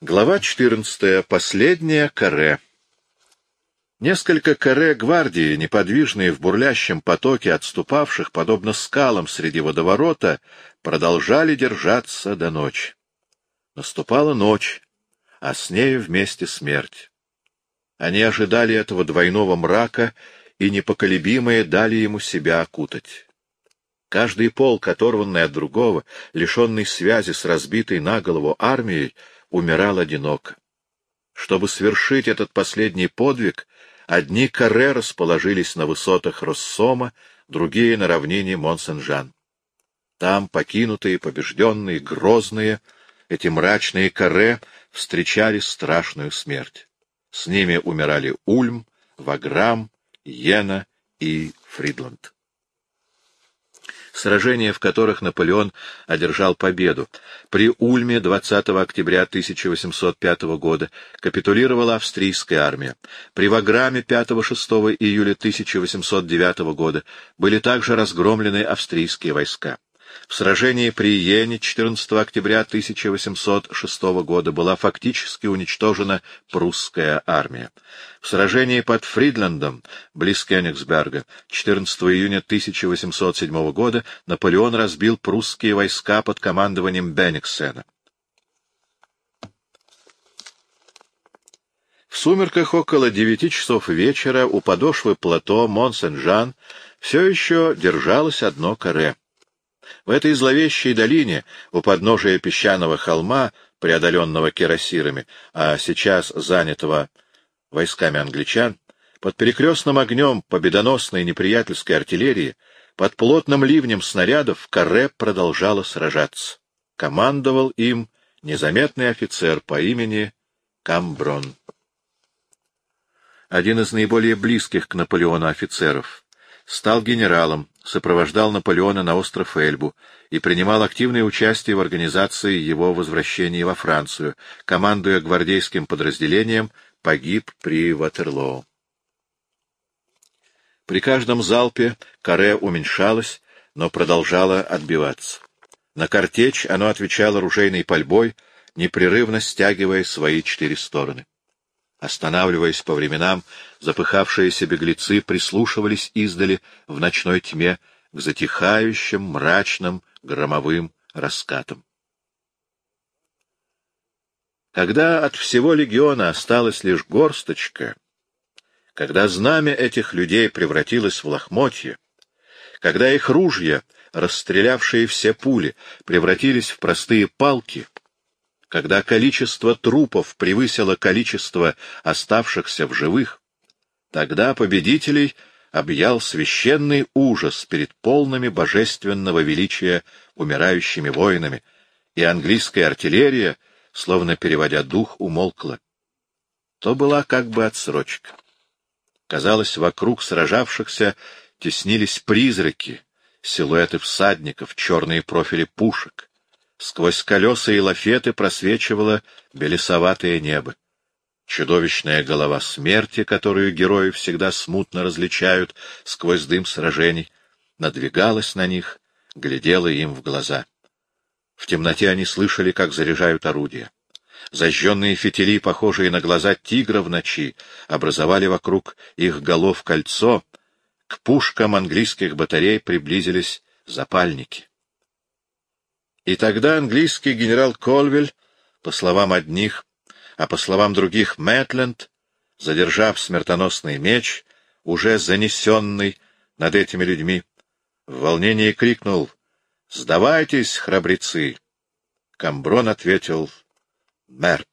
Глава 14. Последняя каре. Несколько каре гвардии, неподвижные в бурлящем потоке отступавших, подобно скалам среди водоворота, продолжали держаться до ночи. Наступала ночь, а с нею вместе смерть. Они ожидали этого двойного мрака и непоколебимые дали ему себя окутать. Каждый полк, оторванный от другого, лишенный связи с разбитой на голову армией, умирал одиноко. Чтобы свершить этот последний подвиг, одни каре расположились на высотах Россома, другие — на равнине Монсен-Жан. Там, покинутые, побежденные, грозные, эти мрачные каре встречали страшную смерть. С ними умирали Ульм, Ваграм, Йена и Фридланд сражения в которых Наполеон одержал победу. При Ульме 20 октября 1805 года капитулировала австрийская армия. При Ваграме 5-6 июля 1809 года были также разгромлены австрийские войска. В сражении при Йене 14 октября 1806 года была фактически уничтожена прусская армия. В сражении под Фридландом, близ Кёнигсберга, 14 июня 1807 года Наполеон разбил прусские войска под командованием Бенниксена. В сумерках около девяти часов вечера у подошвы плато Мон-Сен-Жан все еще держалось одно каре. В этой зловещей долине, у подножия песчаного холма, преодоленного кирасирами, а сейчас занятого войсками англичан, под перекрестным огнем победоносной неприятельской артиллерии, под плотным ливнем снарядов Каре продолжала сражаться. Командовал им незаметный офицер по имени Камброн. Один из наиболее близких к Наполеону офицеров. Стал генералом, сопровождал Наполеона на остров Эльбу и принимал активное участие в организации его возвращения во Францию, командуя гвардейским подразделением, погиб при Ватерлоо. При каждом залпе каре уменьшалось, но продолжало отбиваться. На картечь оно отвечало ружейной пальбой, непрерывно стягивая свои четыре стороны. Останавливаясь по временам, запыхавшиеся беглецы прислушивались издали в ночной тьме к затихающим, мрачным, громовым раскатам. Когда от всего легиона осталась лишь горсточка, когда знамя этих людей превратилось в лохмотье, когда их ружья, расстрелявшие все пули, превратились в простые палки — когда количество трупов превысило количество оставшихся в живых, тогда победителей объял священный ужас перед полными божественного величия умирающими воинами, и английская артиллерия, словно переводя дух, умолкла. То была как бы отсрочка. Казалось, вокруг сражавшихся теснились призраки, силуэты всадников, черные профили пушек. Сквозь колеса и лафеты просвечивало белесоватое небо. Чудовищная голова смерти, которую герои всегда смутно различают сквозь дым сражений, надвигалась на них, глядела им в глаза. В темноте они слышали, как заряжают орудия. Зажженные фитили, похожие на глаза тигра в ночи, образовали вокруг их голов кольцо. К пушкам английских батарей приблизились запальники. И тогда английский генерал Колвиль, по словам одних, а по словам других Мэтленд, задержав смертоносный меч, уже занесенный над этими людьми, в волнении крикнул «Сдавайтесь, храбрецы!» Камброн ответил «Мерт».